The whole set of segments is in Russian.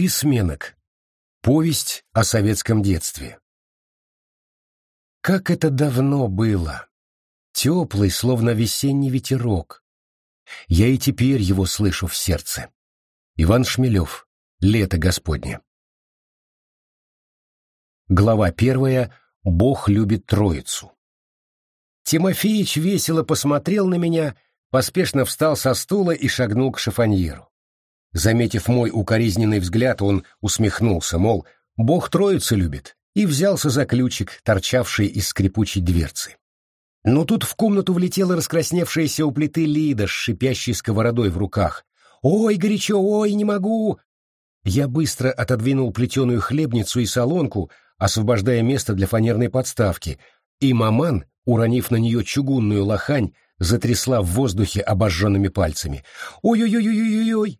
Пересменок. Повесть о советском детстве. Как это давно было! Теплый, словно весенний ветерок. Я и теперь его слышу в сердце. Иван Шмелев. Лето Господне. Глава первая. Бог любит Троицу. Тимофеич весело посмотрел на меня, поспешно встал со стула и шагнул к шифоньеру. Заметив мой укоризненный взгляд, он усмехнулся, мол, «Бог Троицу любит», и взялся за ключик, торчавший из скрипучей дверцы. Но тут в комнату влетела раскрасневшаяся у плиты Лида с шипящей сковородой в руках. «Ой, горячо, ой, не могу!» Я быстро отодвинул плетеную хлебницу и солонку, освобождая место для фанерной подставки, и маман, уронив на нее чугунную лохань, затрясла в воздухе обожженными пальцами. «Ой-ой-ой-ой-ой-ой!»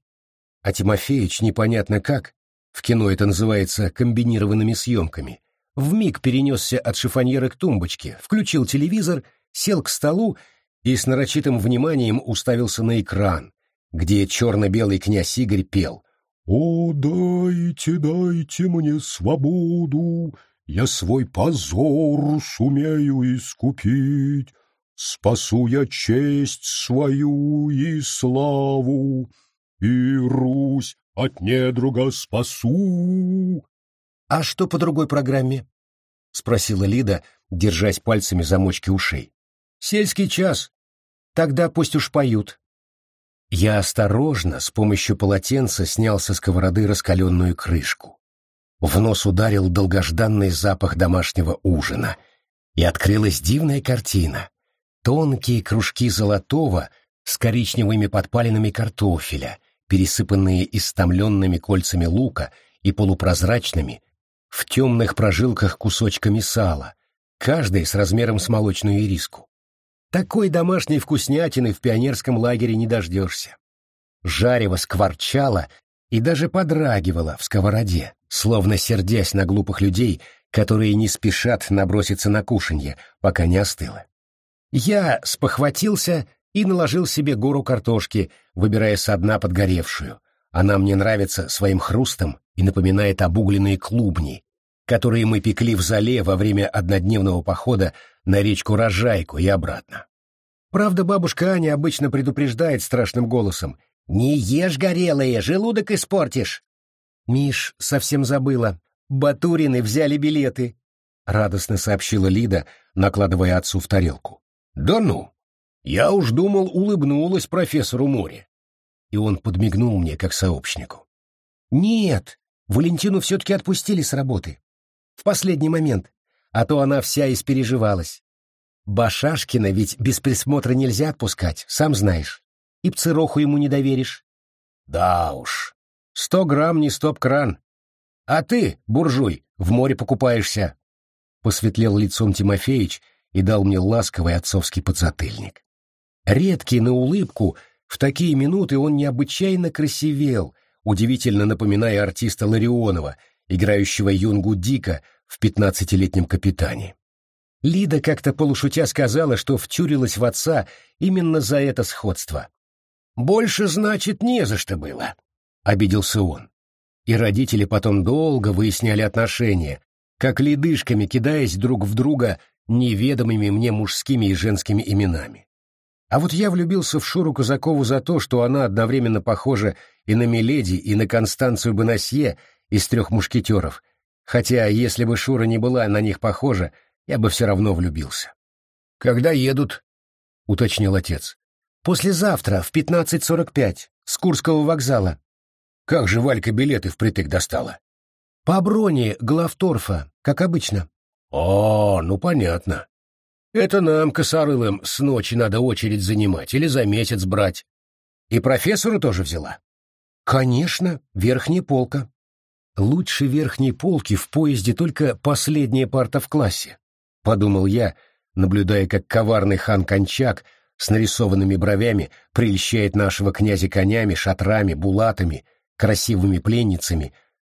А Тимофеич непонятно как, в кино это называется комбинированными съемками, вмиг перенесся от шифоньера к тумбочке, включил телевизор, сел к столу и с нарочитым вниманием уставился на экран, где черно-белый князь Игорь пел. «О, дайте, дайте мне свободу, я свой позор сумею искупить, спасу я честь свою и славу, и Русь от недруга спасу. — А что по другой программе? — спросила Лида, держась пальцами замочки ушей. — Сельский час. Тогда пусть уж поют. Я осторожно, с помощью полотенца, снял со сковороды раскаленную крышку. В нос ударил долгожданный запах домашнего ужина, и открылась дивная картина. Тонкие кружки золотого с коричневыми подпалинами картофеля — пересыпанные истомленными кольцами лука и полупрозрачными, в темных прожилках кусочками сала, каждый с размером с молочную ириску. Такой домашней вкуснятины в пионерском лагере не дождешься. Жарево скворчало и даже подрагивало в сковороде, словно сердясь на глупых людей, которые не спешат наброситься на кушанье, пока не остыло. Я спохватился и наложил себе гору картошки, выбирая со дна подгоревшую. Она мне нравится своим хрустом и напоминает обугленные клубни, которые мы пекли в зале во время однодневного похода на речку Рожайку и обратно. Правда, бабушка Аня обычно предупреждает страшным голосом «Не ешь горелые, желудок испортишь!» Миш совсем забыла. Батурины взяли билеты, — радостно сообщила Лида, накладывая отцу в тарелку. «Да ну! Я уж думал, улыбнулась профессору Море. И он подмигнул мне, как сообщнику. Нет, Валентину все-таки отпустили с работы. В последний момент, а то она вся испереживалась. Башашкина ведь без присмотра нельзя отпускать, сам знаешь. И пцероху ему не доверишь. Да уж, сто грамм не стоп-кран. А ты, буржуй, в море покупаешься. Посветлел лицом Тимофеич и дал мне ласковый отцовский подзатыльник. Редкий на улыбку, в такие минуты он необычайно красивел, удивительно напоминая артиста Ларионова, играющего Юнгу Дика в пятнадцатилетнем капитане. Лида как-то полушутя сказала, что втюрилась в отца именно за это сходство. «Больше, значит, не за что было», — обиделся он. И родители потом долго выясняли отношения, как ледышками кидаясь друг в друга неведомыми мне мужскими и женскими именами. А вот я влюбился в Шуру Казакову за то, что она одновременно похожа и на Миледи, и на Констанцию Бонасье из «Трех мушкетеров», хотя если бы Шура не была на них похожа, я бы все равно влюбился. «Когда едут?» — уточнил отец. «Послезавтра, в пятнадцать сорок пять, с Курского вокзала». «Как же Валька билеты впритык достала?» «По броне главторфа, как обычно». «О, ну понятно. Это нам, косорылым, с ночи надо очередь занимать или за месяц брать. И профессору тоже взяла? Конечно, верхняя полка. Лучше верхней полки в поезде только последняя парта в классе, подумал я, наблюдая, как коварный хан Кончак с нарисованными бровями прельщает нашего князя конями, шатрами, булатами, красивыми пленницами,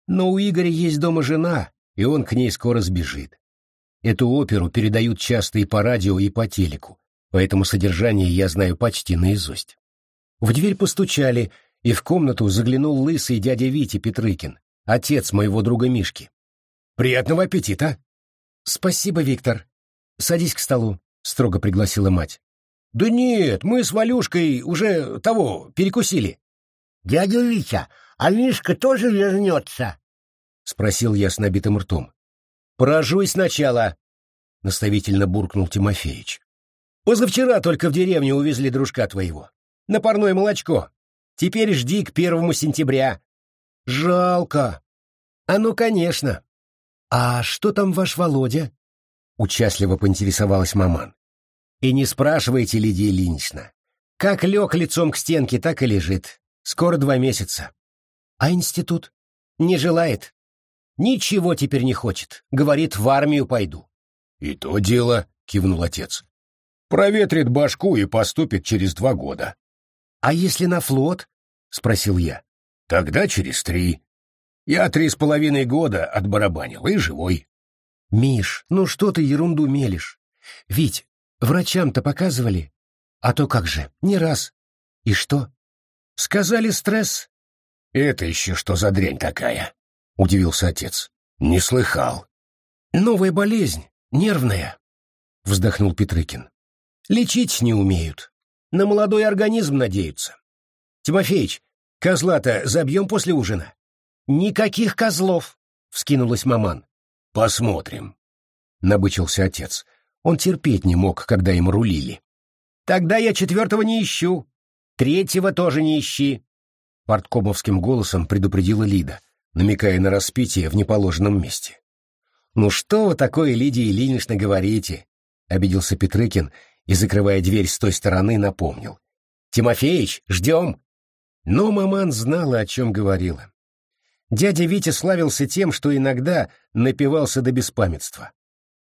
но у Игоря есть дома жена, и он к ней скоро сбежит. Эту оперу передают часто и по радио, и по телеку, поэтому содержание я знаю почти наизусть. В дверь постучали, и в комнату заглянул лысый дядя Витя Петрыкин, отец моего друга Мишки. Приятного аппетита! Спасибо, Виктор. Садись к столу, строго пригласила мать. Да нет, мы с Валюшкой уже того, перекусили. Дядя Витя, а Мишка тоже вернется? Спросил я с набитым ртом. Поражуй сначала, наставительно буркнул Тимофеич. Позавчера только в деревню увезли дружка твоего. На парное молочко. Теперь жди к первому сентября. Жалко. А ну, конечно. А что там ваш Володя? Участливо поинтересовалась маман. И не спрашивайте, Лидия Ильинична. Как лег лицом к стенке, так и лежит. Скоро два месяца. А институт? Не желает. Ничего теперь не хочет. Говорит, в армию пойду. И то дело, кивнул отец. Проветрит башку и поступит через два года. А если на флот? Спросил я. Тогда через три. Я три с половиной года отбарабанил и живой. Миш, ну что ты ерунду мелешь? Ведь врачам-то показывали. А то как же, не раз. И что? Сказали стресс. Это еще что за дрянь такая? Удивился отец. Не слыхал. Новая болезнь, нервная. Вздохнул Петрыкин. Лечить не умеют. На молодой организм надеются. Тимофеич, козла-то забьем после ужина? Никаких козлов, вскинулась маман. Посмотрим. Набычился отец. Он терпеть не мог, когда им рулили. Тогда я четвертого не ищу. Третьего тоже не ищи. Порткомовским голосом предупредила Лида, намекая на распитие в неположенном месте. «Ну что вы такое, Лидия Ильинична, говорите?» — обиделся Петрыкин и, закрывая дверь с той стороны, напомнил. «Тимофеич, ждем!» Но маман знала, о чем говорила. Дядя Витя славился тем, что иногда напивался до беспамятства.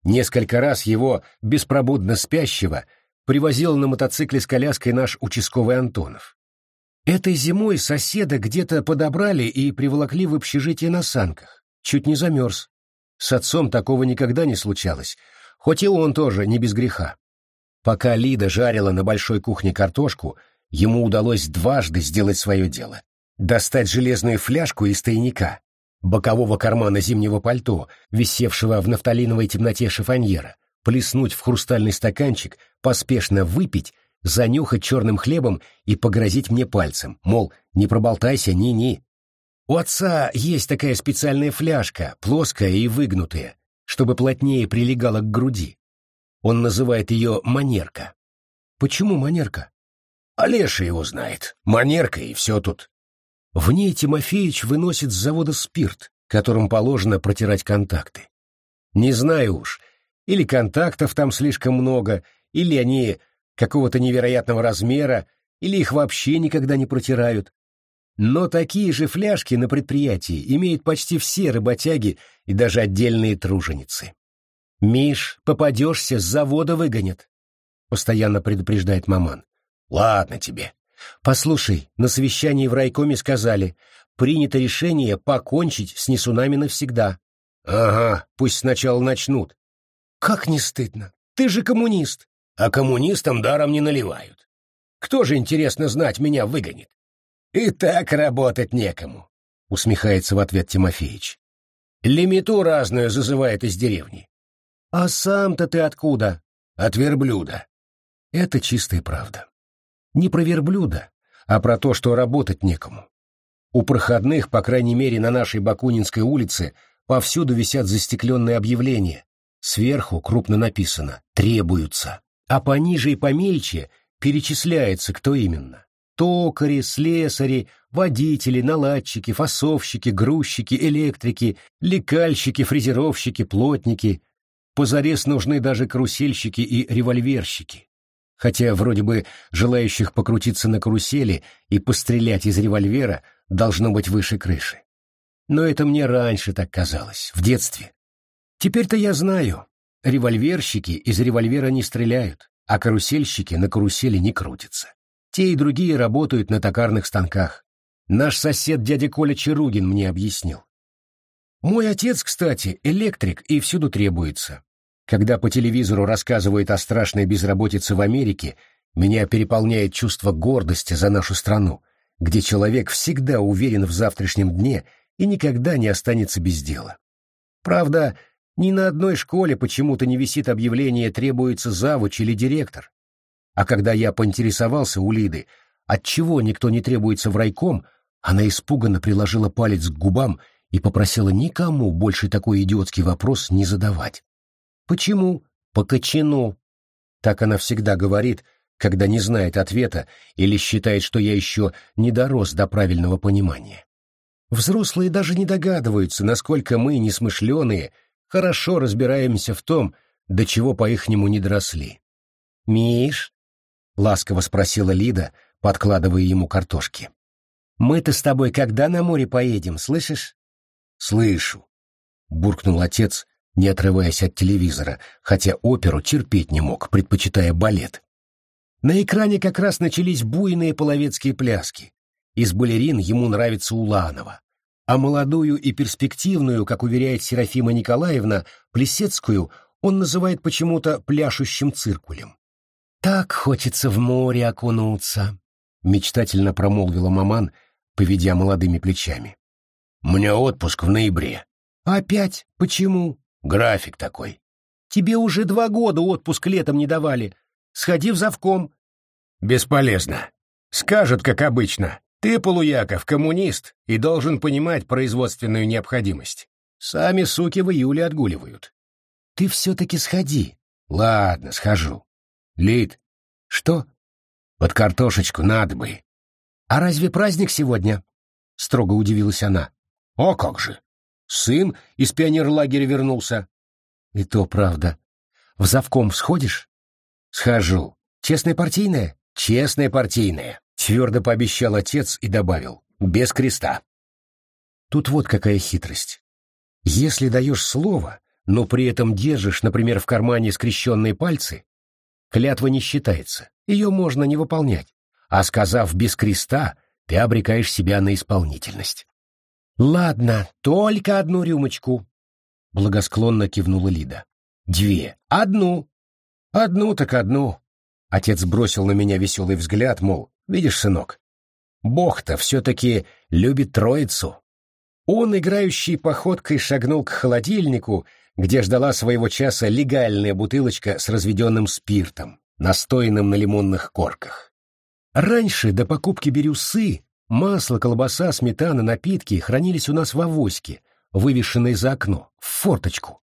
Несколько раз его, беспробудно спящего, привозил на мотоцикле с коляской наш участковый Антонов. Этой зимой соседа где-то подобрали и приволокли в общежитие на санках. Чуть не замерз. С отцом такого никогда не случалось, хоть и он тоже не без греха. Пока Лида жарила на большой кухне картошку, ему удалось дважды сделать свое дело. Достать железную фляжку из тайника, бокового кармана зимнего пальто, висевшего в нафталиновой темноте шифоньера, плеснуть в хрустальный стаканчик, поспешно выпить, занюхать черным хлебом и погрозить мне пальцем, мол, не проболтайся, ни-ни. У отца есть такая специальная фляжка, плоская и выгнутая, чтобы плотнее прилегала к груди. Он называет ее манерка. Почему манерка? Олеша его знает. Манерка и все тут. В ней Тимофеич выносит с завода спирт, которым положено протирать контакты. Не знаю уж, или контактов там слишком много, или они какого-то невероятного размера, или их вообще никогда не протирают. Но такие же фляжки на предприятии имеют почти все работяги и даже отдельные труженицы. «Миш, попадешься, с завода выгонят», — постоянно предупреждает маман. «Ладно тебе. Послушай, на совещании в райкоме сказали, принято решение покончить с Несунами навсегда». «Ага, пусть сначала начнут». «Как не стыдно? Ты же коммунист». «А коммунистам даром не наливают. Кто же, интересно знать, меня выгонит?» «И так работать некому», — усмехается в ответ Тимофеич. «Лимиту разную зазывает из деревни. «А сам-то ты откуда?» «От верблюда». Это чистая правда. Не про верблюда, а про то, что работать некому. У проходных, по крайней мере, на нашей Бакунинской улице, повсюду висят застекленные объявления. Сверху крупно написано «Требуются», а пониже и помельче перечисляется, кто именно. Токари, слесари, водители, наладчики, фасовщики, грузчики, электрики, лекальщики, фрезеровщики, плотники, Позарез нужны даже карусельщики и револьверщики. Хотя вроде бы желающих покрутиться на карусели и пострелять из револьвера должно быть выше крыши. Но это мне раньше так казалось, в детстве. Теперь-то я знаю, револьверщики из револьвера не стреляют, а карусельщики на карусели не крутятся. Те и другие работают на токарных станках. Наш сосед дядя Коля Чаругин мне объяснил. Мой отец, кстати, электрик и всюду требуется. Когда по телевизору рассказывают о страшной безработице в Америке, меня переполняет чувство гордости за нашу страну, где человек всегда уверен в завтрашнем дне и никогда не останется без дела. Правда, ни на одной школе почему-то не висит объявление «требуется завуч» или «директор». А когда я поинтересовался у Лиды, отчего никто не требуется в райком, она испуганно приложила палец к губам и попросила никому больше такой идиотский вопрос не задавать. «Почему?» «По кочану». Так она всегда говорит, когда не знает ответа или считает, что я еще не дорос до правильного понимания. Взрослые даже не догадываются, насколько мы, несмышленые, хорошо разбираемся в том, до чего по-ихнему не доросли. «Миш?» — ласково спросила Лида, подкладывая ему картошки. «Мы-то с тобой когда на море поедем, слышишь?» «Слышу», — буркнул отец, не отрываясь от телевизора, хотя оперу терпеть не мог, предпочитая балет. На экране как раз начались буйные половецкие пляски. Из балерин ему нравится Уланова, а молодую и перспективную, как уверяет Серафима Николаевна, Плесецкую он называет почему-то пляшущим циркулем. «Так хочется в море окунуться», — мечтательно промолвила маман, поведя молодыми плечами. «Мне отпуск в ноябре». «Опять? Почему?» «График такой». «Тебе уже два года отпуск летом не давали. Сходи в завком». «Бесполезно. Скажут, как обычно. Ты, Полуяков, коммунист и должен понимать производственную необходимость. Сами суки в июле отгуливают». «Ты все-таки сходи». «Ладно, схожу». «Лид». «Что?» «Под картошечку надо бы». «А разве праздник сегодня?» — строго удивилась она. «О как же! Сын из пионерлагеря вернулся». «И то правда. В завком сходишь?» «Схожу. Честная партийная?» «Честная партийная», — твердо пообещал отец и добавил. «Без креста». Тут вот какая хитрость. Если даешь слово, но при этом держишь, например, в кармане скрещенные пальцы, клятва не считается, ее можно не выполнять, а сказав «без креста», ты обрекаешь себя на исполнительность. «Ладно, только одну рюмочку», — благосклонно кивнула Лида. «Две. Одну. Одну так одну. Отец бросил на меня веселый взгляд, мол, видишь, сынок, Бог-то все-таки любит троицу. Он, играющий походкой, шагнул к холодильнику, где ждала своего часа легальная бутылочка с разведенным спиртом, настоянным на лимонных корках. Раньше, до покупки бирюсы, масло, колбаса, сметана, напитки хранились у нас в авоське, вывешенной за окно, в форточку.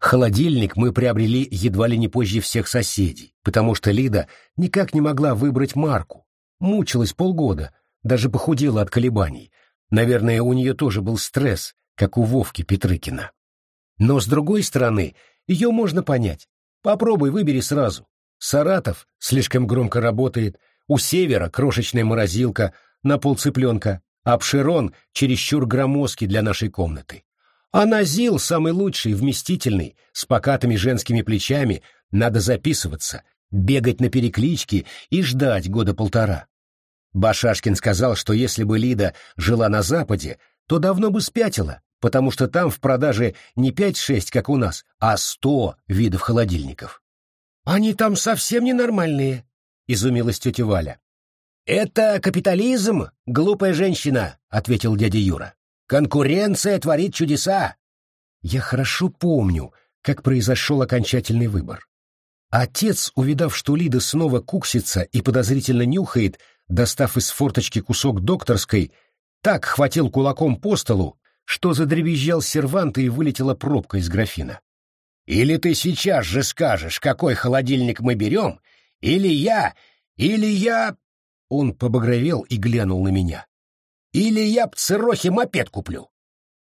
Холодильник мы приобрели едва ли не позже всех соседей, потому что Лида никак не могла выбрать марку. Мучилась полгода, даже похудела от колебаний. Наверное, у нее тоже был стресс, как у Вовки Петрыкина. Но, с другой стороны, ее можно понять. Попробуй, выбери сразу. Саратов слишком громко работает, у Севера крошечная морозилка на полцыпленка, а Пшерон чересчур громоздкий для нашей комнаты. А на ЗИЛ самый лучший, вместительный, с покатыми женскими плечами, надо записываться, бегать на переклички и ждать года полтора. Башашкин сказал, что если бы Лида жила на Западе, то давно бы спятила, потому что там в продаже не пять-шесть, как у нас, а сто видов холодильников. «Они там совсем ненормальные», — изумилась тетя Валя. «Это капитализм, глупая женщина», — ответил дядя Юра. Конкуренция творит чудеса. Я хорошо помню, как произошел окончательный выбор. Отец, увидав, что Лида снова куксится и подозрительно нюхает, достав из форточки кусок докторской, так хватил кулаком по столу, что задребезжал сервант и вылетела пробка из графина. «Или ты сейчас же скажешь, какой холодильник мы берем, или я, или я...» Он побагровел и глянул на меня. Или я б Церохе мопед куплю.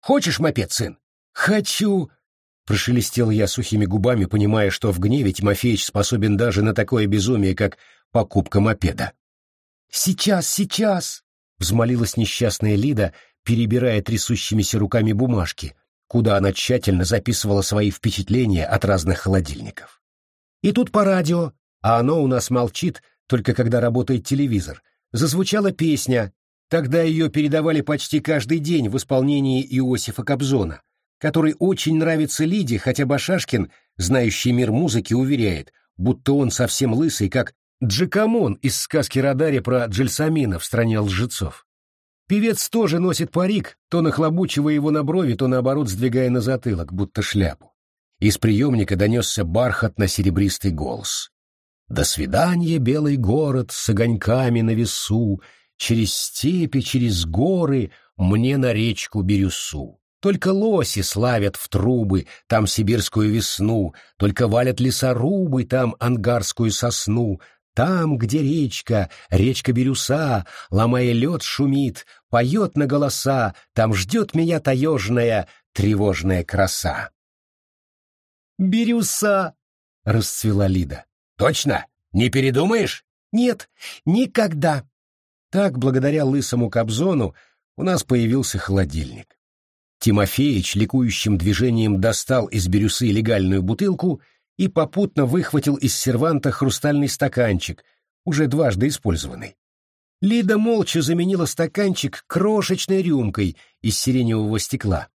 Хочешь мопед, сын? Хочу, прошелестел я сухими губами, понимая, что в гневе Тимофеич способен даже на такое безумие, как покупка мопеда. Сейчас, сейчас, взмолилась несчастная Лида, перебирая трясущимися руками бумажки, куда она тщательно записывала свои впечатления от разных холодильников. И тут по радио, а оно у нас молчит, только когда работает телевизор, зазвучала песня. Тогда ее передавали почти каждый день в исполнении Иосифа Кобзона, который очень нравится Лиде, хотя Башашкин, знающий мир музыки, уверяет, будто он совсем лысый, как Джекамон из сказки Радари про Джельсамина в «Стране лжецов». Певец тоже носит парик, то нахлобучивая его на брови, то наоборот сдвигая на затылок, будто шляпу. Из приемника донесся бархатно-серебристый голос. «До свидания, белый город с огоньками на весу, через степи, через горы, мне на речку Бирюсу. Только лоси славят в трубы там сибирскую весну, только валят лесорубы там ангарскую сосну, там, где речка, речка Бирюса, ломая лед, шумит, поет на голоса, там ждет меня таежная, тревожная краса. «Бирюса!» — расцвела Лида. «Точно? Не передумаешь?» «Нет, никогда!» Так, благодаря лысому Кобзону, у нас появился холодильник. Тимофеич ликующим движением достал из бирюсы легальную бутылку и попутно выхватил из серванта хрустальный стаканчик, уже дважды использованный. Лида молча заменила стаканчик крошечной рюмкой из сиреневого стекла.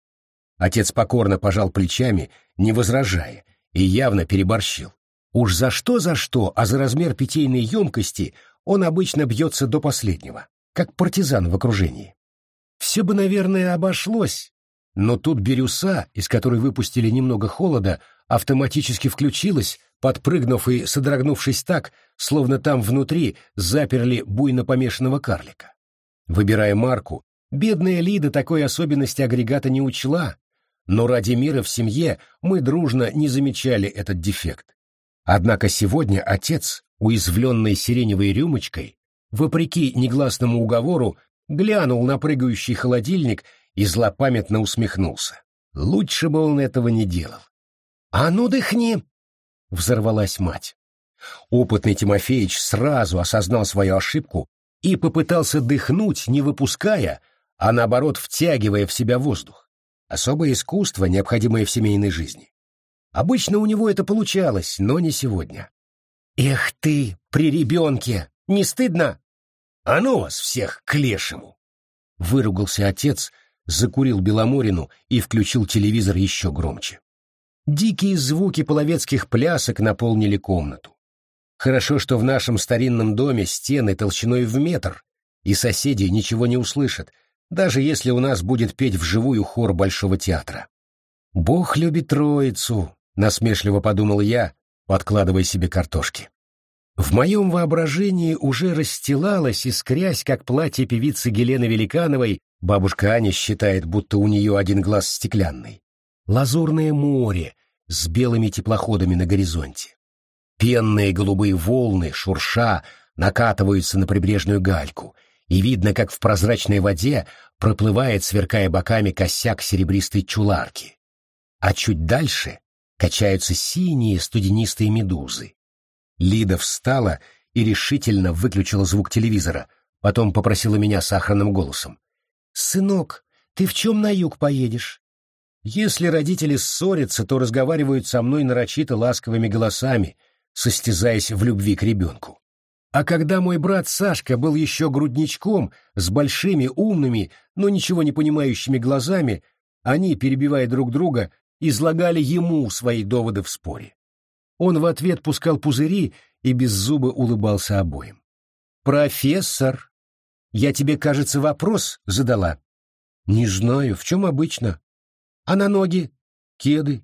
Отец покорно пожал плечами, не возражая, и явно переборщил. Уж за что за что, а за размер питейной емкости он обычно бьется до последнего, как партизан в окружении. Все бы, наверное, обошлось, но тут бирюса, из которой выпустили немного холода, автоматически включилась, подпрыгнув и содрогнувшись так, словно там внутри заперли буйно помешанного карлика. Выбирая марку, бедная Лида такой особенности агрегата не учла, но ради мира в семье мы дружно не замечали этот дефект. Однако сегодня отец, уязвленный сиреневой рюмочкой, вопреки негласному уговору, глянул на прыгающий холодильник и злопамятно усмехнулся. Лучше бы он этого не делал. «А ну, дыхни!» — взорвалась мать. Опытный Тимофеич сразу осознал свою ошибку и попытался дыхнуть, не выпуская, а наоборот втягивая в себя воздух. Особое искусство, необходимое в семейной жизни. Обычно у него это получалось, но не сегодня. «Эх ты, при ребенке! Не стыдно?» «А ну вас всех к лешему!» Выругался отец, закурил Беломорину и включил телевизор еще громче. Дикие звуки половецких плясок наполнили комнату. Хорошо, что в нашем старинном доме стены толщиной в метр, и соседи ничего не услышат, даже если у нас будет петь вживую хор Большого театра. «Бог любит троицу», — насмешливо подумал я, подкладывая себе картошки. В моем воображении уже расстилалась, искрясь, как платье певицы Гелены Великановой, бабушка Аня считает, будто у нее один глаз стеклянный лазурное море с белыми теплоходами на горизонте. Пенные голубые волны, шурша, накатываются на прибрежную гальку, и видно, как в прозрачной воде проплывает, сверкая боками, косяк серебристой чуларки. А чуть дальше качаются синие студенистые медузы. Лида встала и решительно выключила звук телевизора, потом попросила меня сахарным голосом. «Сынок, ты в чем на юг поедешь? Если родители ссорятся, то разговаривают со мной нарочито ласковыми голосами, состязаясь в любви к ребенку. А когда мой брат Сашка был еще грудничком, с большими, умными, но ничего не понимающими глазами, они, перебивая друг друга, излагали ему свои доводы в споре. Он в ответ пускал пузыри и без зуба улыбался обоим. «Профессор, я тебе, кажется, вопрос задала». «Не знаю, в чем обычно?» А на ноги? Кеды.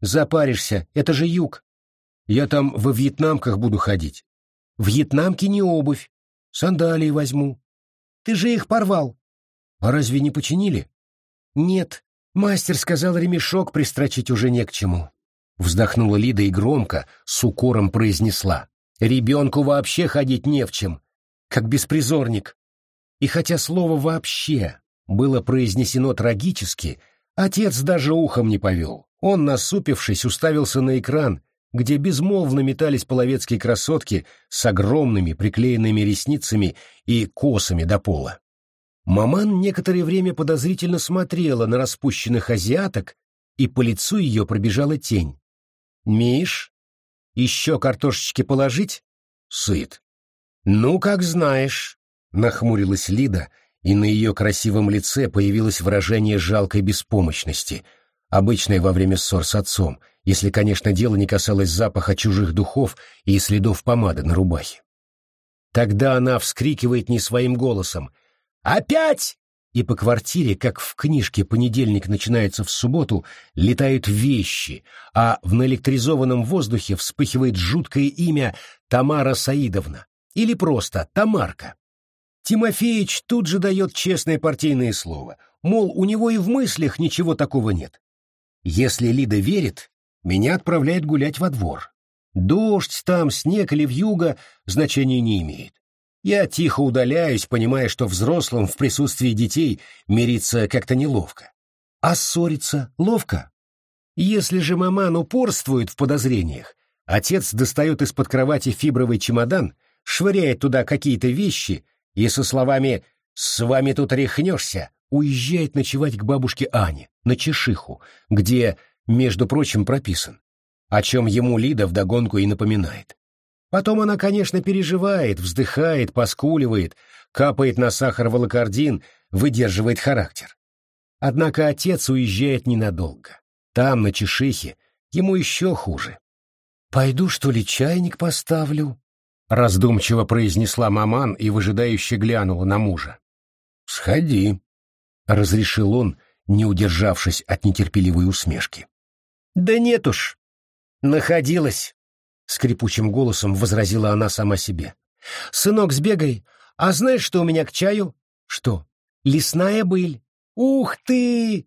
Запаришься, это же юг. Я там во вьетнамках буду ходить. Вьетнамки не обувь. Сандалии возьму. Ты же их порвал. А разве не починили? Нет. Мастер сказал, ремешок пристрочить уже не к чему. Вздохнула Лида и громко, с укором произнесла. Ребенку вообще ходить не в чем, как беспризорник. И хотя слово «вообще» было произнесено трагически, Отец даже ухом не повел. Он, насупившись, уставился на экран, где безмолвно метались половецкие красотки с огромными приклеенными ресницами и косами до пола. Маман некоторое время подозрительно смотрела на распущенных азиаток, и по лицу ее пробежала тень. «Миш, еще картошечки положить?» «Сыт». «Ну, как знаешь», — нахмурилась Лида, и на ее красивом лице появилось выражение жалкой беспомощности, обычное во время ссор с отцом, если, конечно, дело не касалось запаха чужих духов и следов помады на рубахе. Тогда она вскрикивает не своим голосом. «Опять? и по квартире, как в книжке «Понедельник начинается в субботу», летают вещи, а в наэлектризованном воздухе вспыхивает жуткое имя Тамара Саидовна или просто Тамарка. Тимофеич тут же дает честное партийное слово, мол, у него и в мыслях ничего такого нет. Если Лида верит, меня отправляет гулять во двор. Дождь там, снег или вьюга значения не имеет. Я тихо удаляюсь, понимая, что взрослым в присутствии детей мириться как-то неловко. А ссориться ловко. Если же маман упорствует в подозрениях, отец достает из-под кровати фибровый чемодан, швыряет туда какие-то вещи и со словами «С вами тут рехнешься» уезжает ночевать к бабушке Ане, на Чешиху, где, между прочим, прописан, о чем ему Лида вдогонку и напоминает. Потом она, конечно, переживает, вздыхает, поскуливает, капает на сахар волокордин, выдерживает характер. Однако отец уезжает ненадолго. Там, на Чешихе, ему еще хуже. «Пойду, что ли, чайник поставлю?» Раздумчиво произнесла маман и выжидающе глянула на мужа. «Сходи», — разрешил он, не удержавшись от нетерпеливой усмешки. «Да нет уж, находилась», скрипучим голосом возразила она сама себе. «Сынок, сбегай. А знаешь, что у меня к чаю?» «Что?» «Лесная быль». «Ух ты!»